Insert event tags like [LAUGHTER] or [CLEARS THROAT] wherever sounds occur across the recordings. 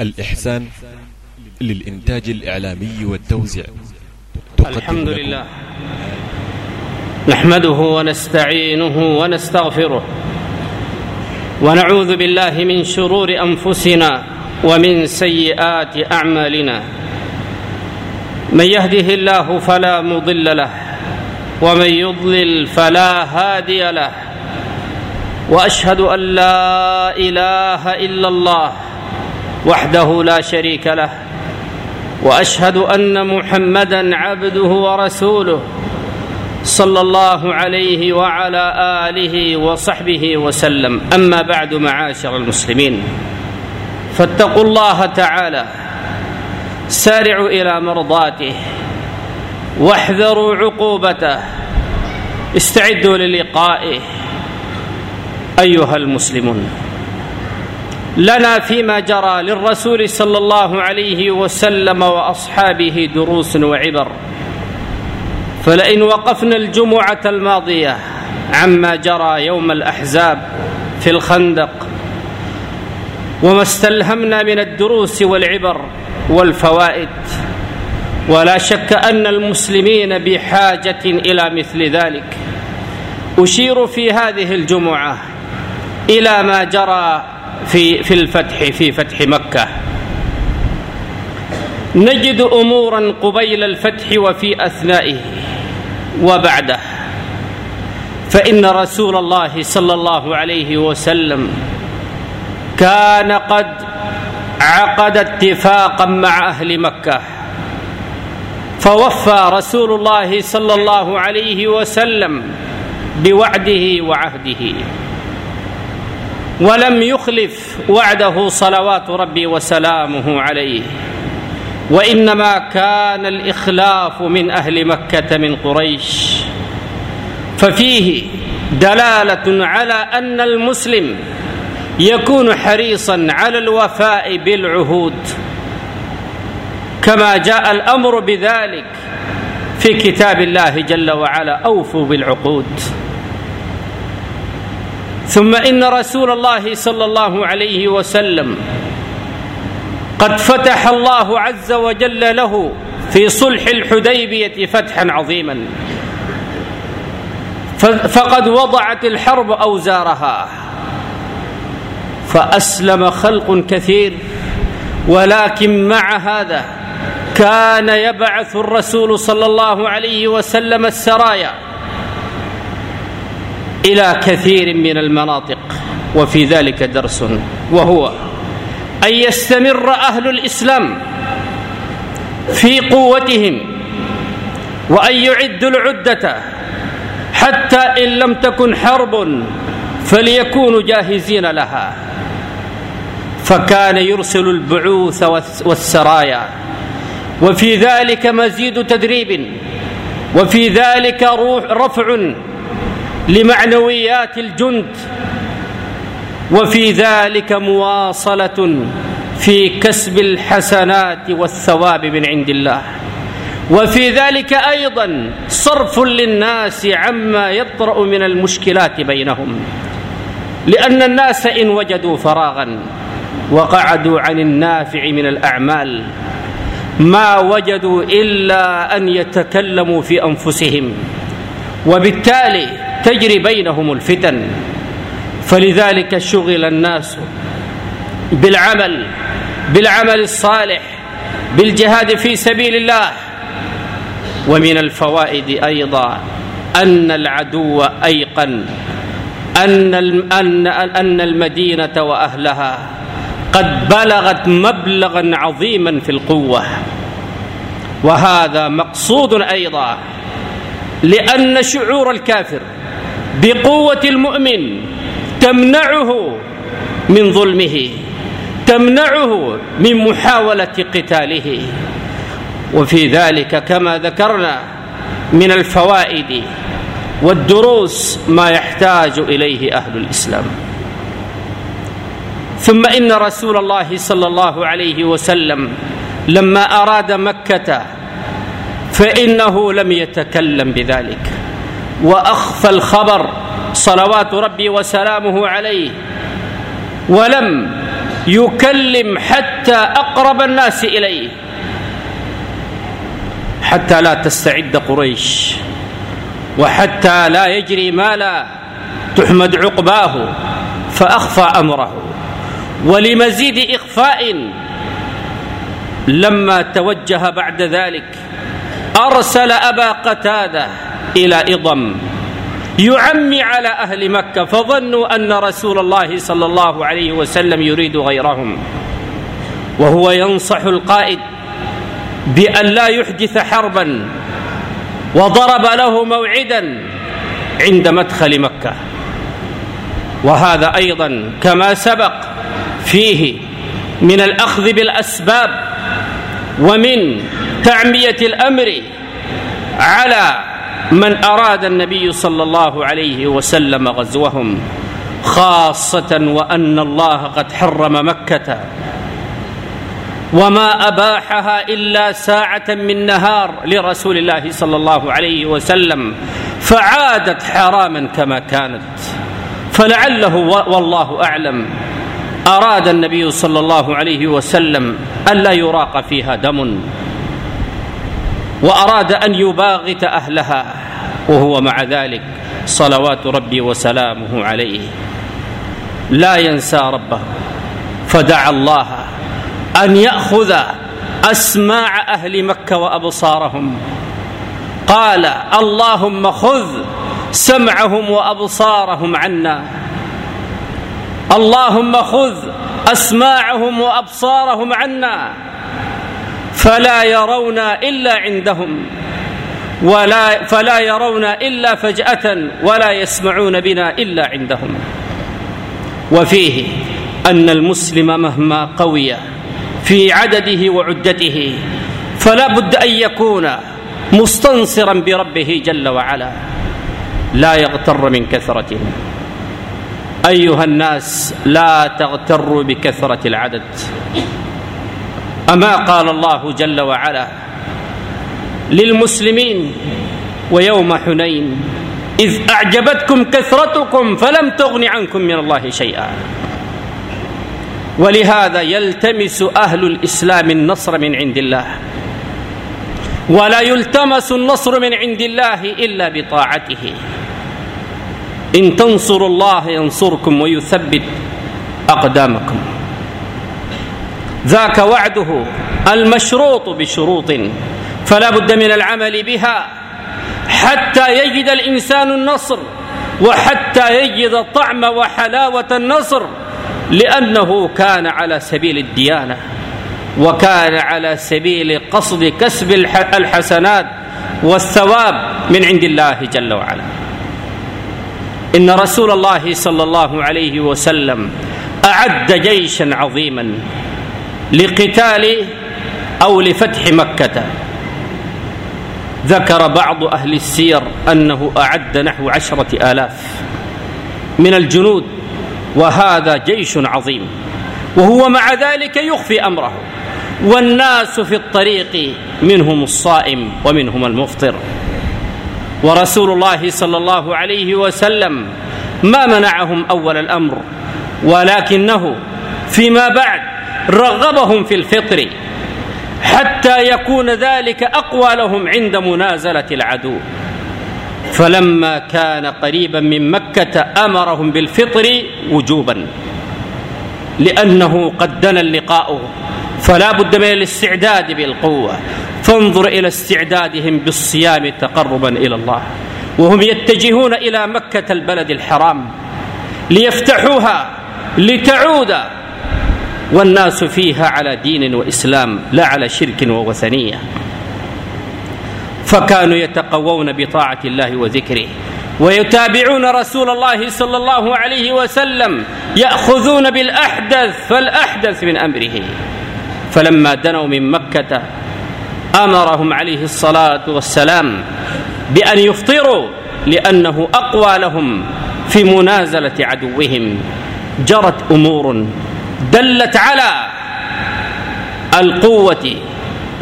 الإحسان للإنتاج الإعلامي والتوزيع. الحمد لله نحمده ونستعينه ونستغفره. ونعوذ بالله من شرور أنفسنا ومن سيئات أعمالنا. من يهده الله فلا مضل له ومن يضلل فلا هادي له. وأشهد أن لا إله إلا الله. وحده لا شريك له وأشهد أن محمدا عبده ورسوله صلى الله عليه وعلى آله وصحبه وسلم. أما بعد معاشر المسلمين فاتقوا الله تعالى سارعوا إلى مرضاته واحذروا عقوبته استعدوا للقائه أيها المسلمون. لنا فيما جرى للرسول صلى الله عليه وسلم وأصحابه دروس وعبر. فلئن وقفنا الجمعة الماضية عما جرى يوم الأحزاب في الخندق وما استلهمنا من الدروس والعبر والفوائد ولا شك أن المسلمين بحاجة إلى مثل ذلك. أشير في هذه الجمعة إلى ما جرى في في الفتح في فتح مكة. نجد أمورا قبيل الفتح وفي أثنائه وبعده. فإن رسول الله صلى الله عليه وسلم كان قد عقد اتفاقا مع أهل مكة. فوفى رسول الله صلى الله عليه وسلم بوعده وعهده. ولم يخلف وعده صلوات ربي وسلامه عليه. وإنما كان الإخلاف من أهل مكة من قريش. ففيه دلالة على أن المسلم يكون حريصا على الوفاء بالعهود. كما جاء الأمر بذلك في كتاب الله جل وعلا أوفوا بالعقود. ثم إن رسول الله صلى الله عليه وسلم قد فتح الله عز وجل له في صلح الحديبية فتحا عظيما. فقد وضعت الحرب أوزارها. فأسلم خلق كثير ولكن مع هذا كان يبعث الرسول صلى الله عليه وسلم السرايا. إلى كثير من المناطق وفي ذلك درس وهو أن يستمر أهل الإسلام في قوتهم وأن يعدوا العدة حتى إن لم تكن حرب فليكونوا جاهزين لها. فكان يرسل البعوث والسرايا وفي ذلك مزيد تدريب وفي ذلك روح رفع لمعنويات الجند. وفي ذلك مواصلة في كسب الحسنات والثواب من عند الله. وفي ذلك أيضا صرف للناس عما يطرأ من المشكلات بينهم. لأن الناس إن وجدوا فراغا وقعدوا عن النافع من الأعمال ما وجدوا إلا أن يتكلموا في أنفسهم. وبالتالي تجري بينهم الفتن. فلذلك شغل الناس بالعمل بالعمل الصالح بالجهاد في سبيل الله. ومن الفوائد أيضا أن العدو أيقن أن ان أن المدينة وأهلها قد بلغت مبلغا عظيما في القوة. وهذا مقصود أيضا لأن شعور الكافر بقوة المؤمن تمنعه من ظلمه تمنعه من محاولة قتاله. وفي ذلك كما ذكرنا من الفوائد والدروس ما يحتاج إليه أهل الإسلام. ثم إن رسول الله صلى الله عليه وسلم لما أراد مكة فإنه لم يتكلم بذلك. وأخفى الخبر صلوات ربي وسلامه عليه ولم يكلم حتى أقرب الناس إليه حتى لا تستعد قريش وحتى لا يجري ما لا تحمد عقباه فأخفى أمره. ولمزيد إخفاء لما توجه بعد ذلك أرسل أبا قتادة إلى إضم. يعمي على أهل مكة فظنوا أن رسول الله صلى الله عليه وسلم يريد غيرهم. وهو ينصح القائد بأن لا يحدث حربا وضرب له موعدا عند مدخل مكة. وهذا أيضا كما سبق فيه من الأخذ بالأسباب ومن تعمية الأمر على من أراد النبي صلى الله عليه وسلم غزوهم خاصة وأن الله قد حرم مكة. وما أباحها إلا ساعة من نهار لرسول الله صلى الله عليه وسلم فعادت حراما كما كانت. فلعله والله أعلم أراد النبي صلى الله عليه وسلم الا يراق فيها دم وأراد أن يباغت أهلها. وهو مع ذلك صلوات ربي وسلامه عليه. لا ينسى ربه. فدعا الله أن يأخذ أسماع أهل مكة وأبصارهم. قال اللهم خذ سمعهم وأبصارهم عنا. اللهم خذ أسماعهم وأبصارهم عنا. فلا يرون إلا عندهم. ولا فلا يرون إلا فجأة ولا يسمعون بنا إلا عندهم. وفيه أن المسلم مهما قوي في عدده وعدته فلا بد أن يكون مستنصرا بربه جل وعلا. لا يغتر من كثرتهم أيها الناس لا تغتروا بكثرة العدد. أما قال الله جل وعلا للمسلمين ويوم حنين. إذ أعجبتكم كثرتكم فلم تغن عنكم من الله شيئا. ولهذا يلتمس أهل الإسلام النصر من عند الله. ولا يلتمس النصر من عند الله إلا بطاعته. إن تنصروا الله ينصركم ويثبت أقدامكم. ذاك وعده المشروط بشروط. فلا بد من العمل بها حتى يجد الإنسان النصر وحتى يجد طعم وحلاوة النصر لأنه كان على سبيل الديانة وكان على سبيل قصد كسب الحسنات والثواب من عند الله جل وعلا. إن رسول الله صلى الله عليه وسلم أعد جيشا عظيما لقتال أو لفتح مكة. ذكر بعض أهل السير أنه أعد نحو عشرة آلاف من الجنود وهذا جيش عظيم وهو مع ذلك يخفي أمره والناس في الطريق منهم الصائم ومنهم المفطر. ورسول الله صلى الله عليه وسلم ما منعهم أول الأمر ولكنه فيما بعد رغبهم في الفطر حتى يكون ذلك أقوى لهم عند منازلة العدو. فلما كان قريبا من مكة أمرهم بالفطر وجوبا لأنه قد دنا اللقاء. فلا بد من الاستعداد بالقوة. فانظر إلى استعدادهم بالصيام تقربا إلى الله. وهم يتجهون إلى مكة البلد الحرام ليفتحوها لتعود والناس فيها على دين وإسلام لا على شرك ووثنية. فكانوا يتقوون بطاعة الله وذكره. ويتابعون رسول الله صلى الله عليه وسلم يأخذون بالأحدث فالأحدث من أمره. فلما دنوا من مكة أمرهم عليه الصلاة والسلام بأن يفطروا لأنه أقوى لهم في منازلة عدوهم. جرت أمور دلت على القوة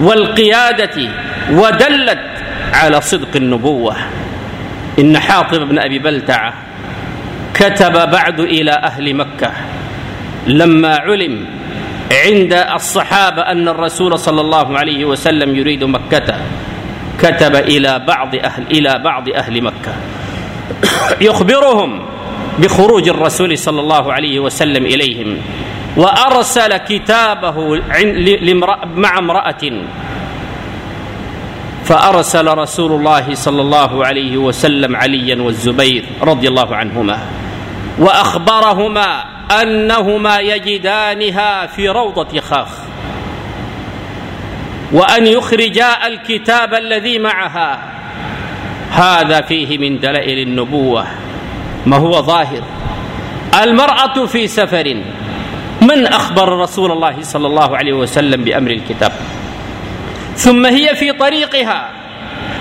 والقيادة ودلت على صدق النبوة. إن حاطب بن أبي بلتعه كتب بعد إلى أهل مكة. لما علم عند الصحابة أن الرسول صلى الله عليه وسلم يريد مكة كتب إلى بعض أهل إلى بعض أهل مكة. يخبرهم بخروج الرسول صلى الله عليه وسلم إليهم. وأرسل كتابه مع امرأة. فأرسل رسول الله صلى الله عليه وسلم عليا والزبير رضي الله عنهما. وأخبرهما أنهما يجدانها في روضة خاخ وأن يخرجا الكتاب الذي معها. هذا فيه من دلائل النبوة ما هو ظاهر. المرأة في سفر. من أخبر رسول الله صلى الله عليه وسلم بأمر الكتاب؟ ثم هي في طريقها.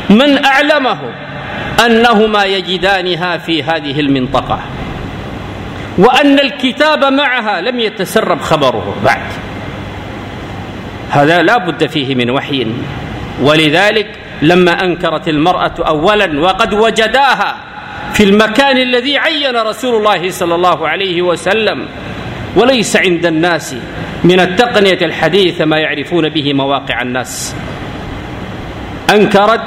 من أعلمه أنهما يجدانها في هذه المنطقة وأن الكتاب معها لم يتسرب خبره بعد. هذا لا بد فيه من وحي. ولذلك لما أنكرت المرأة أولا وقد وجداها في المكان الذي عين رسول الله صلى الله عليه وسلم وليس عند الناس من التقنية الحديثة ما يعرفون به مواقع الناس. أنكرت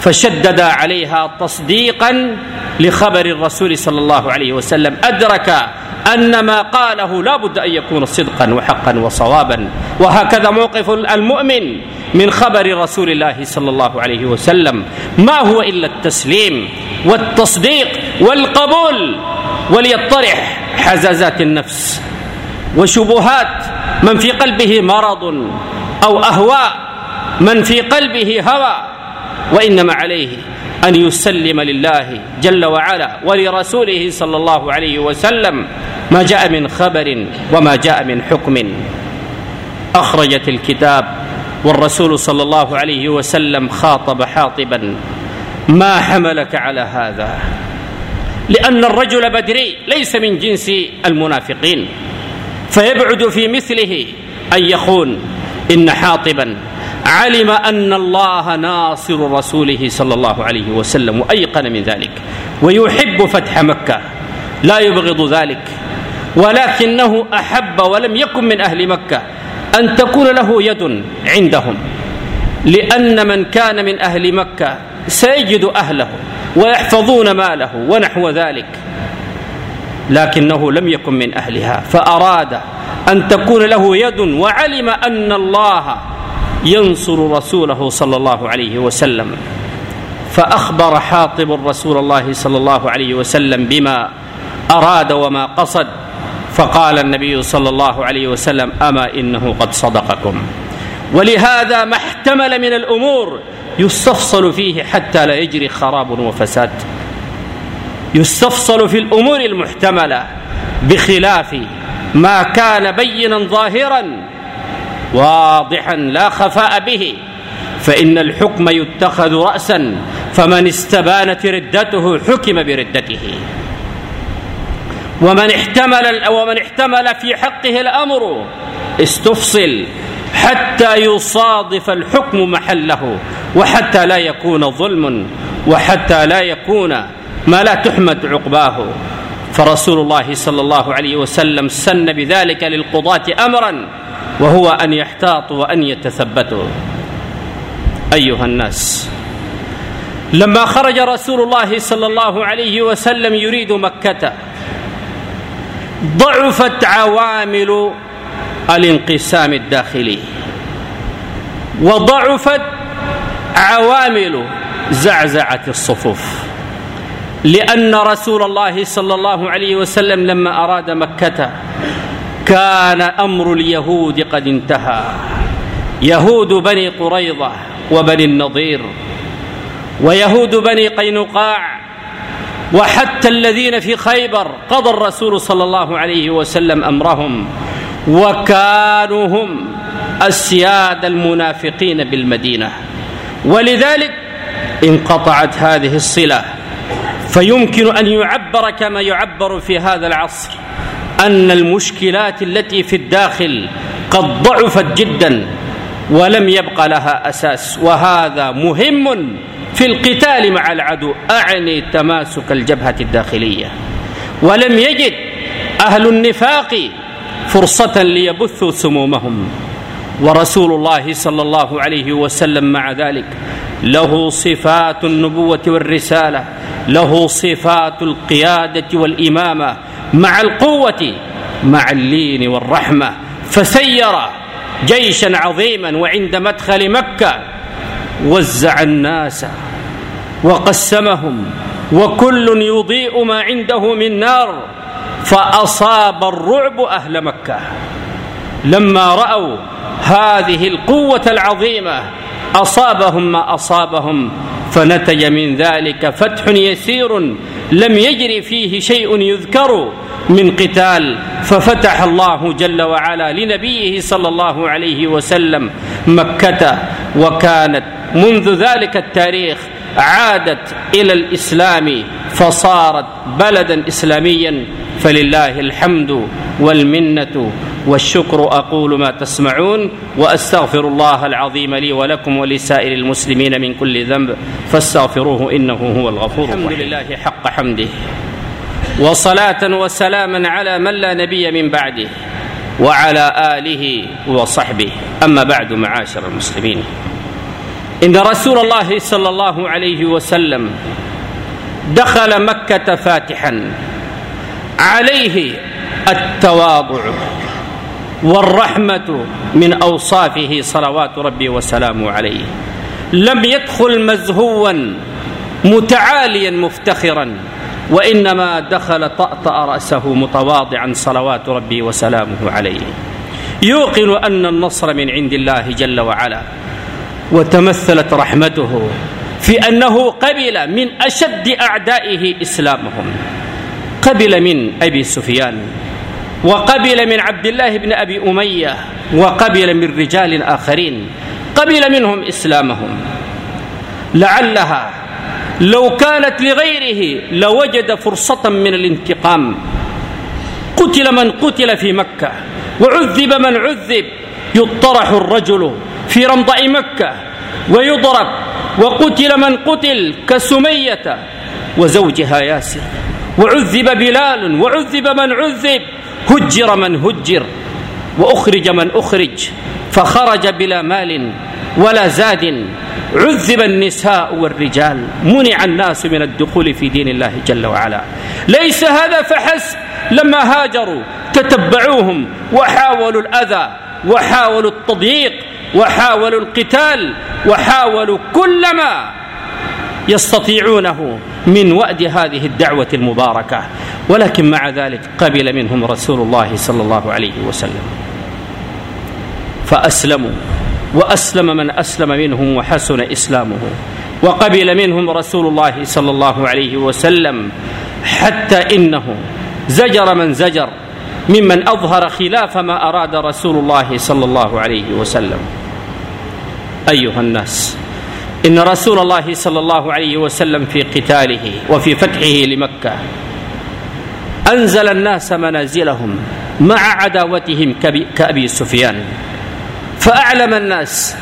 فشدد عليها تصديقا لخبر الرسول صلى الله عليه وسلم. أدرك أن ما قاله لا بد أن يكون صدقا وحقا وصوابا. وهكذا موقف المؤمن من خبر رسول الله صلى الله عليه وسلم. ما هو إلا التسليم والتصديق والقبول وليطرح حزازات النفس. وشبهات من في قلبه مرض أو أهواء من في قلبه هوى وإنما عليه أن يسلم لله جل وعلا ولرسوله صلى الله عليه وسلم ما جاء من خبر وما جاء من حكم. أخرجت الكتاب والرسول صلى الله عليه وسلم خاطب حاطبا ما حملك على هذا؟ لأن الرجل بدري ليس من جنس المنافقين. فيبعد في مثله أن يخون إن حاطبا. علم أن الله ناصر رسوله صلى الله عليه وسلم وأيقن من ذلك. ويحب فتح مكة. لا يبغض ذلك. ولكنه أحب ولم يكن من أهل مكة. أن تكون له يد عندهم. لأن من كان من أهل مكة سيجد أهله ويحفظون ماله ونحو ذلك. لكنه لم يكن من أهلها فأراد أن تكون له يد وعلم أن الله ينصر رسوله صلى الله عليه وسلم. فأخبر حاطب رسول الله صلى الله عليه وسلم بما أراد وما قصد فقال النبي صلى الله عليه وسلم أما إنه قد صدقكم. ولهذا ما احتمل من الأمور يستفصل فيه حتى لا يجري خراب وفساد. يستفصل في الأمور المحتملة بخلاف ما كان بينا ظاهرا واضحا لا خفاء به. فإن الحكم يتخذ رأسا فمن استبانت ردته حكم بردته. ومن احتمل ومن احتمل في حقه الأمر استفصل حتى يصادف الحكم محله وحتى لا يكون ظلم وحتى لا يكون ما لا تحمد عقباه. فرسول الله صلى الله عليه وسلم سن بذلك للقضاة أمرا وهو أن يحتاطوا وأن يتثبتوا أيها الناس لما خرج رسول الله صلى الله عليه وسلم يريد مكة ضعفت عوامل الانقسام الداخلي وضعفت عوامل زعزعة الصفوف. لأن رسول الله صلى الله عليه وسلم لما أراد مكة كان أمر اليهود قد انتهى. يهود بني قريظة وبني النضير ويهود بني قينقاع وحتى الذين في خيبر قضى الرسول صلى الله عليه وسلم أمرهم وكانوا هم السياد المنافقين بالمدينة. ولذلك انقطعت هذه الصلة. فيمكن أن يعبر كما يعبر في هذا العصر أن المشكلات التي في الداخل قد ضعفت جدا ولم يبق لها أساس وهذا مهم في القتال مع العدو. أعني تماسك الجبهة الداخلية. ولم يجد أهل النفاق فرصة ليبثوا سمومهم. ورسول الله صلى الله عليه وسلم مع ذلك له صفات النبوة والرسالة. له صفات القيادة والإمامة مع القوة مع اللين والرحمة فسير جيشا عظيما وعند مدخل مكة وزع الناس وقسمهم وكل يضيء ما عنده من نار فأصاب الرعب أهل مكة. لما رأوا هذه القوة العظيمة أصابهم ما أصابهم فنتج من ذلك فتح يسير لم يجري فيه شيء يذكر من قتال ففتح الله جل وعلا لنبيه صلى الله عليه وسلم مكة وكانت منذ ذلك التاريخ عادت إلى الإسلام فصارت بلدا إسلاميا فلله الحمد والمنة والشكر أقول ما تسمعون وأستغفر الله العظيم لي ولكم ولسائر المسلمين من كل ذنب فاستغفروه إنه هو الغفور الحمد لله حق حمده. وصلاة وسلاما على من لا نبي من بعده وعلى آله وصحبه. أما بعد معاشر المسلمين. إن رسول الله صلى الله عليه وسلم دخل مكة فاتحا. عليه التواضع. والرحمة من أوصافه صلوات ربي وسلامه عليه. لم يدخل مزهوا متعاليا مفتخرا وإنما دخل طأطأ رأسه متواضعا صلوات ربي وسلامه عليه. يوقن أن النصر من عند الله جل وعلا وتمثلت رحمته في أنه قبل من أشد أعدائه إسلامهم. قبل من أبي سفيان وقبل من عبد الله بن أبي أمية وقبل من رجال آخرين قبل منهم إسلامهم. لعلها لو كانت لغيره لوجد فرصة من الانتقام. قتل من قتل في مكة وعذب من عذب. يطرح الرجل في رمضاء مكة ويضرب. وقتل من قتل كسمية وزوجها ياسر. وعذب بلال وعذب من عذب. هجر من هجر وأخرج من أخرج فخرج بلا مال ولا زاد عذب النساء والرجال منع الناس من الدخول في دين الله جل وعلا. ليس هذا فحسب. لما هاجروا تتبعوهم وحاولوا الأذى وحاولوا التضييق وحاولوا القتال وحاولوا كل ما يستطيعونه من وأد هذه الدعوة المباركة. ولكن مع ذلك قبل منهم رسول الله صلى الله عليه وسلم. فأسلموا وأسلم من أسلم منهم وحسن إسلامه. وقبل منهم رسول الله صلى الله عليه وسلم حتى إنه زجر من زجر ممن أظهر خلاف ما أراد رسول الله صلى الله عليه وسلم. أيها الناس إن رسول الله صلى الله عليه وسلم في قتاله وفي فتحه لمكة أنزل الناس منازلهم مع عداوتهم كأبي سفيان فأعلم الناس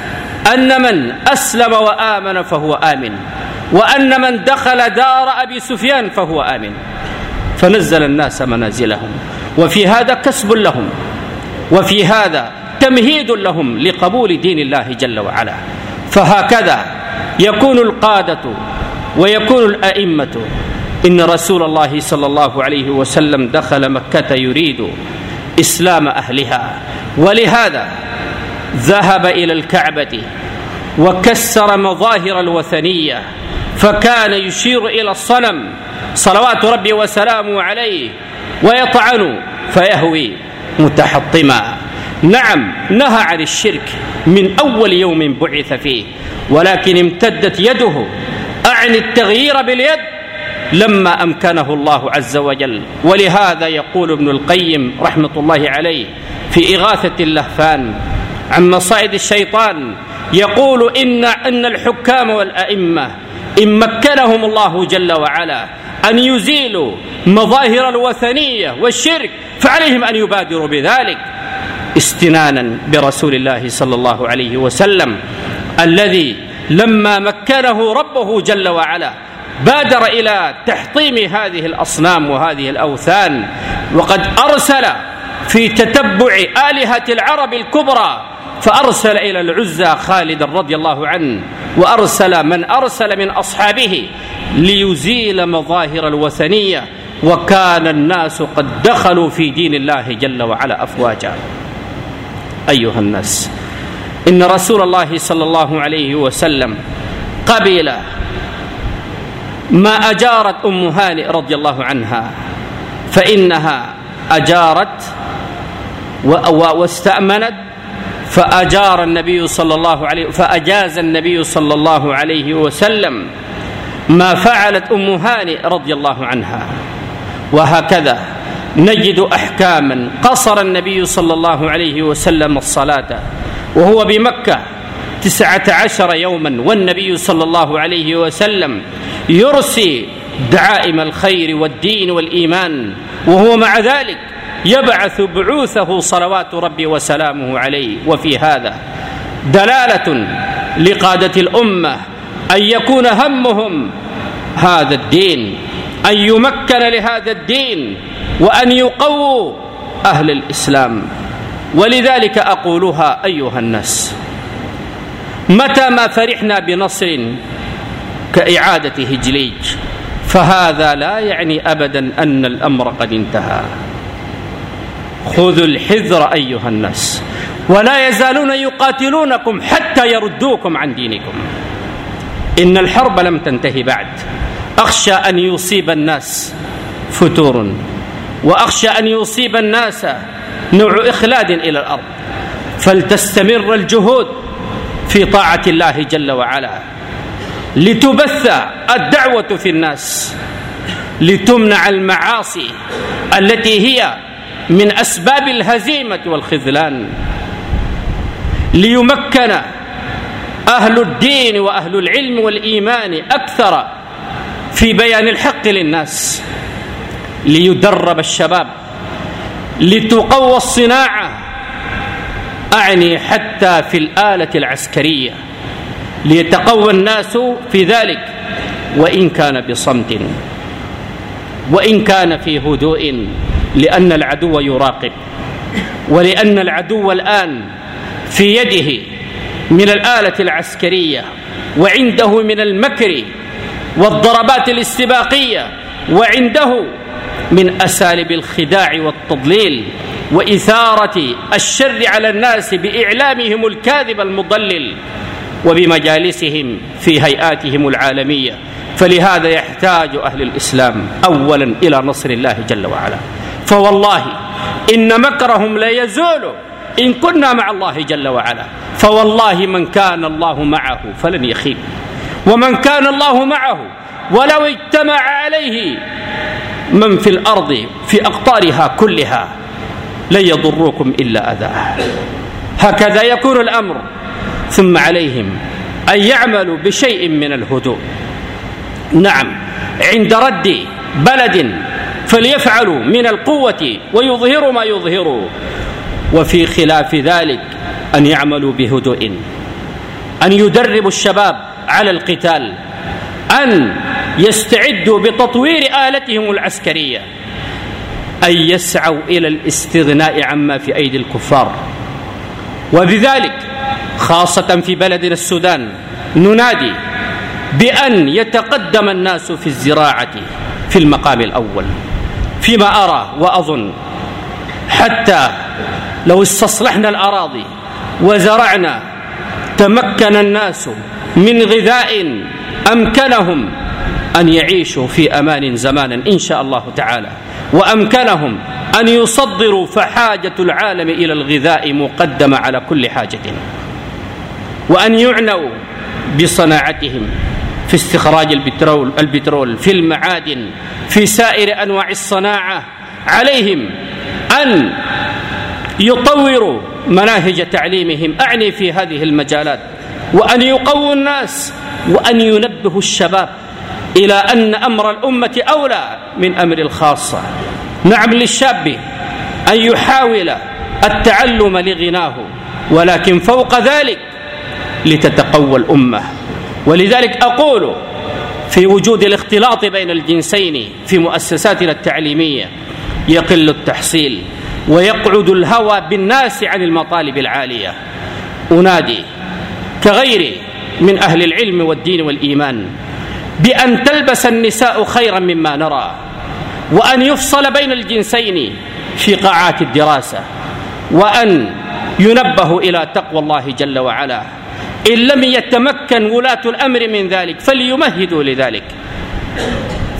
أن من أسلم وآمن فهو آمن وأن من دخل دار أبي سفيان فهو آمن. فنزل الناس منازلهم وفي هذا كسب لهم وفي هذا تمهيد لهم لقبول دين الله جل وعلا. فهكذا يكون القادة ويكون الأئمة. إن رسول الله صلى الله عليه وسلم دخل مكة يريد إسلام أهلها. ولهذا ذهب إلى الكعبة وكسر مظاهر الوثنية فكان يشير إلى الصنم. صلوات ربي وسلامه عليه ويطعن فيهوي متحطما. نعم نهى عن الشرك من أول يوم بعث فيه. ولكن امتدت يده. أعني التغيير باليد لما أمكنه الله عز وجل. ولهذا يقول ابن القيم رحمة الله عليه في إغاثة اللهفان عن مصائد الشيطان يقول إن أن الحكام والأئمة إن مكنهم الله جل وعلا أن يزيلوا مظاهر الوثنية والشرك فعليهم أن يبادروا بذلك. استنانا برسول الله صلى الله عليه وسلم. الذي لما مكنه ربه جل وعلا بادر إلى تحطيم هذه الأصنام وهذه الأوثان وقد أرسل في تتبع آلهة العرب الكبرى فأرسل إلى العزى خالدا رضي الله عنه وأرسل من أرسل من أصحابه ليزيل مظاهر الوثنية وكان الناس قد دخلوا في دين الله جل وعلا أفواجا. أيها الناس إن رسول الله صلى الله عليه وسلم قبل ما أجارت أم هانئ رضي الله عنها فإنها أجارت واستأمنت فأجار النبي صلى الله عليه فأجاز النبي صلى الله عليه وسلم ما فعلت أم هانئ رضي الله عنها. وهكذا نجد أحكاما قصر النبي صلى الله عليه وسلم الصلاة وهو بمكة تسعة عشر يوما والنبي صلى الله عليه وسلم يرسي دعائم الخير والدين والإيمان وهو مع ذلك يبعث بعوثه صلوات ربي وسلامه عليه. وفي هذا دلالة لقادة الأمة أن يكون همهم هذا الدين أن يمكن لهذا الدين وأن يقووا أهل الإسلام. ولذلك أقولها أيها الناس متى ما فرحنا بنصر كإعادة هجليج فهذا لا يعني ابدا أن الأمر قد انتهى. خذوا الحذر أيها الناس ولا يزالون يقاتلونكم حتى يردوكم عن دينكم. إن الحرب لم تنتهي بعد أخشى أن يصيب الناس فتور وأخشى أن يصيب الناس نوع إخلاد إلى الأرض. فلتستمر الجهود في طاعة الله جل وعلا. لتبث الدعوة في الناس. لتمنع المعاصي التي هي من أسباب الهزيمة والخذلان. ليمكن أهل الدين وأهل العلم والإيمان أكثر في بيان الحق للناس. ليدرب الشباب لتقوى الصناعة. أعني حتى في الآلة العسكرية. ليتقوى الناس في ذلك. وإن كان بصمت. وإن كان في هدوء. لأن العدو يراقب. ولأن العدو الآن في يده من الآلة العسكرية. وعنده من المكر والضربات الاستباقية. وعنده من أساليب الخداع والتضليل وإثارة الشر على الناس بإعلامهم الكاذب المضلل وبمجالسهم في هيئاتهم العالمية. فلهذا يحتاج أهل الإسلام أولا إلى نصر الله جل وعلا. فوالله إن مكرهم ليزول إن كنا مع الله جل وعلا. فوالله من كان الله معه فلن يخيب. ومن كان الله معه ولو اجتمع عليه من في الأرض في أقطارها كلها لن يضروكم إلا أذاه هكذا يكون الأمر. ثم عليهم أن يعملوا بشيء من الهدوء. نعم عند رد بلد فليفعلوا من القوة ويظهروا ما يظهروا. وفي خلاف ذلك أن يعملوا بهدوء. أن يدربوا الشباب على القتال. أن يستعدوا بتطوير آلتهم العسكرية أن يسعوا إلى الاستغناء عما في أيدي الكفار. وبذلك خاصة في بلدنا السودان ننادي بأن يتقدم الناس في الزراعة في المقام الأول. فيما أرى وأظن حتى لو استصلحنا الأراضي وزرعنا تمكن الناس من غذاء أمكنهم أن يعيشوا في أمان زمانا إن شاء الله تعالى. وأمكنهم أن يصدروا فحاجة العالم إلى الغذاء مقدمة على كل حاجة. وأن يعنوا بصناعتهم في استخراج البترول البترول في المعادن في سائر أنواع الصناعة. عليهم أن يطوروا مناهج تعليمهم. أعني في هذه المجالات. وأن يقووا الناس. وأن ينبهوا الشباب. إلى أن أمر الأمة أولى من أمر الخاصة. نعم للشاب أن يحاول التعلم لغناه ولكن فوق ذلك لتتقوى الأمة. ولذلك أقول في وجود الاختلاط بين الجنسين في مؤسساتنا التعليمية يقل التحصيل ويقعد الهوى بالناس عن المطالب العالية. أنادي كغيري من أهل العلم والدين والإيمان بأن تلبس النساء خيرا مما نرى وأن يفصل بين الجنسين في قاعات الدراسة وأن ينبه إلى تقوى الله جل وعلا. إن لم يتمكن ولاة الأمر من ذلك فليمهدوا لذلك.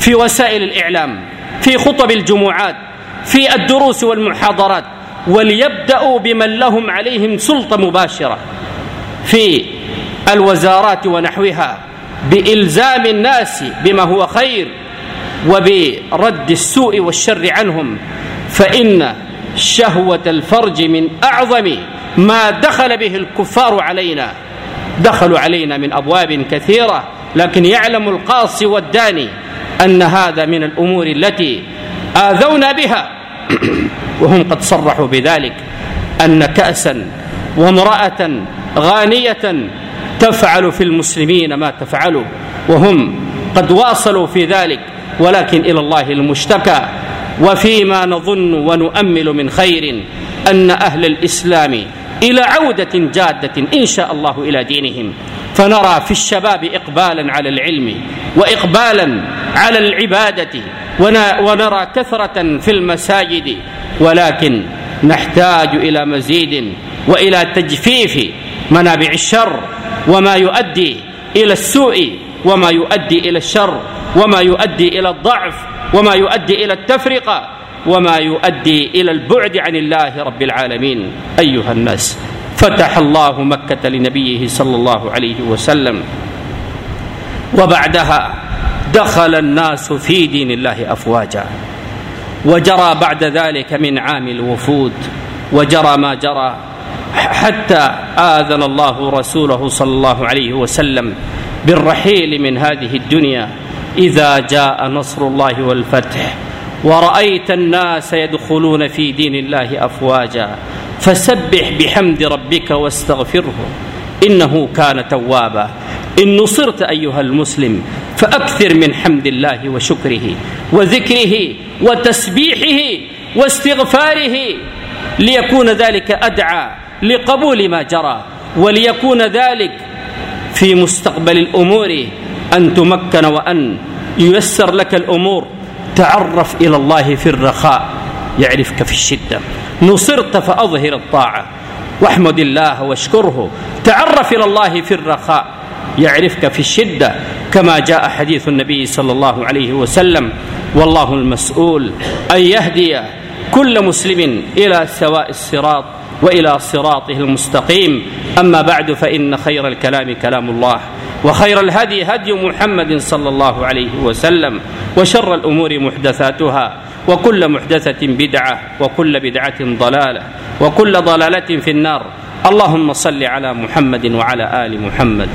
في وسائل الإعلام في خطب الجمعات في الدروس والمحاضرات وليبدأوا بمن لهم عليهم سلطة مباشرة في الوزارات ونحوها. بإلزام الناس بما هو خير وبرد السوء والشر عنهم فإن شهوة الفرج من أعظم ما دخل به الكفار علينا. دخلوا علينا من أبواب كثيرة لكن يعلم القاصي والداني أن هذا من الأمور التي آذونا بها. [CLEARS THROAT] وهم قد صرحوا بذلك أن كاسا وامرأة غانية تفعل في المسلمين ما تفعله وهم قد واصلوا في ذلك ولكن إلى الله المشتكى. وفيما نظن ونؤمل من خير أن أهل الإسلام إلى عودة جادة إن شاء الله إلى دينهم. فنرى في الشباب اقبالا على العلم واقبالا على العبادة ونرى كثرة في المساجد. ولكن نحتاج إلى مزيد وإلى تجفيف منابع الشر. وما يؤدي إلى السوء وما يؤدي إلى الشر وما يؤدي إلى الضعف وما يؤدي إلى التفرقة وما يؤدي إلى البعد عن الله رب العالمين. أيها الناس فتح الله مكة لنبيه صلى الله عليه وسلم. وبعدها دخل الناس في دين الله أفواجا. وجرى بعد ذلك من عام الوفود وجرى ما جرى حتى آذن الله رسوله صلى الله عليه وسلم بالرحيل من هذه الدنيا إذا جاء نصر الله والفتح. ورأيت الناس يدخلون في دين الله أفواجا. فسبح بحمد ربك واستغفره إنه كان توابا. إن نصرت أيها المسلم فأكثر من حمد الله وشكره وذكره وتسبيحه واستغفاره ليكون ذلك أدعى. لقبول ما جرى وليكون ذلك في مستقبل الأمور. أن تمكن وأن ييسر لك الأمور. تعرف إلى الله في الرخاء يعرفك في الشدة. نصرت فأظهر الطاعة. واحمد الله واشكره. تعرف إلى الله في الرخاء يعرفك في الشدة. كما جاء حديث النبي صلى الله عليه وسلم والله المسؤول أن يهدي كل مسلم إلى سواء الصراط وإلى صراطه المستقيم. أما بعد فإن خير الكلام كلام الله وخير الهدي هدي محمد صلى الله عليه وسلم وشر الأمور محدثاتها وكل محدثة بدعة وكل بدعة ضلالة وكل ضلالة في النار. اللهم صل على محمد وعلى آل محمد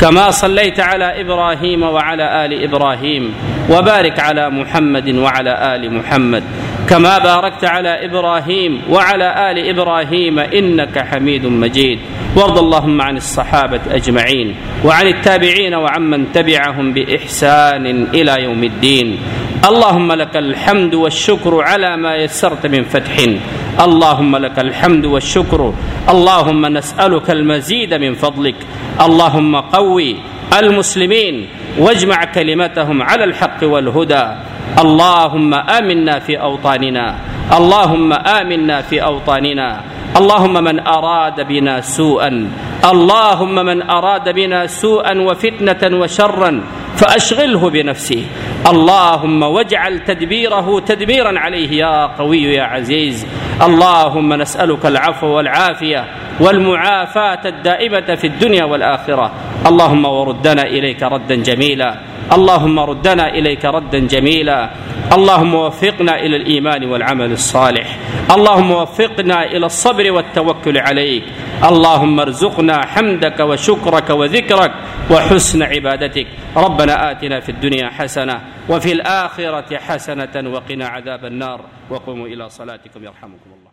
كما صليت على إبراهيم وعلى آل إبراهيم وبارك على محمد وعلى آل محمد. كما باركت على إبراهيم وعلى آل إبراهيم إنك حميد مجيد. وارض اللهم عن الصحابة أجمعين وعن التابعين وعمن تبعهم بإحسان إلى يوم الدين. اللهم لك الحمد والشكر على ما يسرت من فتح. اللهم لك الحمد والشكر. اللهم نسألك المزيد من فضلك. اللهم قوي المسلمين واجمع كلمتهم على الحق والهدى. اللهم آمنا في أوطاننا. اللهم آمنا في أوطاننا. اللهم من أراد بنا سوءا. اللهم من أراد بنا سوءا وفتنة وشرا فأشغله بنفسه. اللهم واجعل تدبيره تدبيرا عليه يا قوي يا عزيز. اللهم نسألك العفو والعافية والمعافاة الدائمة في الدنيا والآخرة. اللهم وردنا إليك ردا جميلا. اللهم ردنا إليك ردا جميلا. اللهم وفقنا إلى الإيمان والعمل الصالح. اللهم وفقنا إلى الصبر والتوكل عليك. اللهم ارزقنا حمدك وشكرك وذكرك وحسن عبادتك. ربنا آتنا في الدنيا حسنة وفي الآخرة حسنة وقنا عذاب النار وقوموا إلى صلاتكم يرحمكم الله.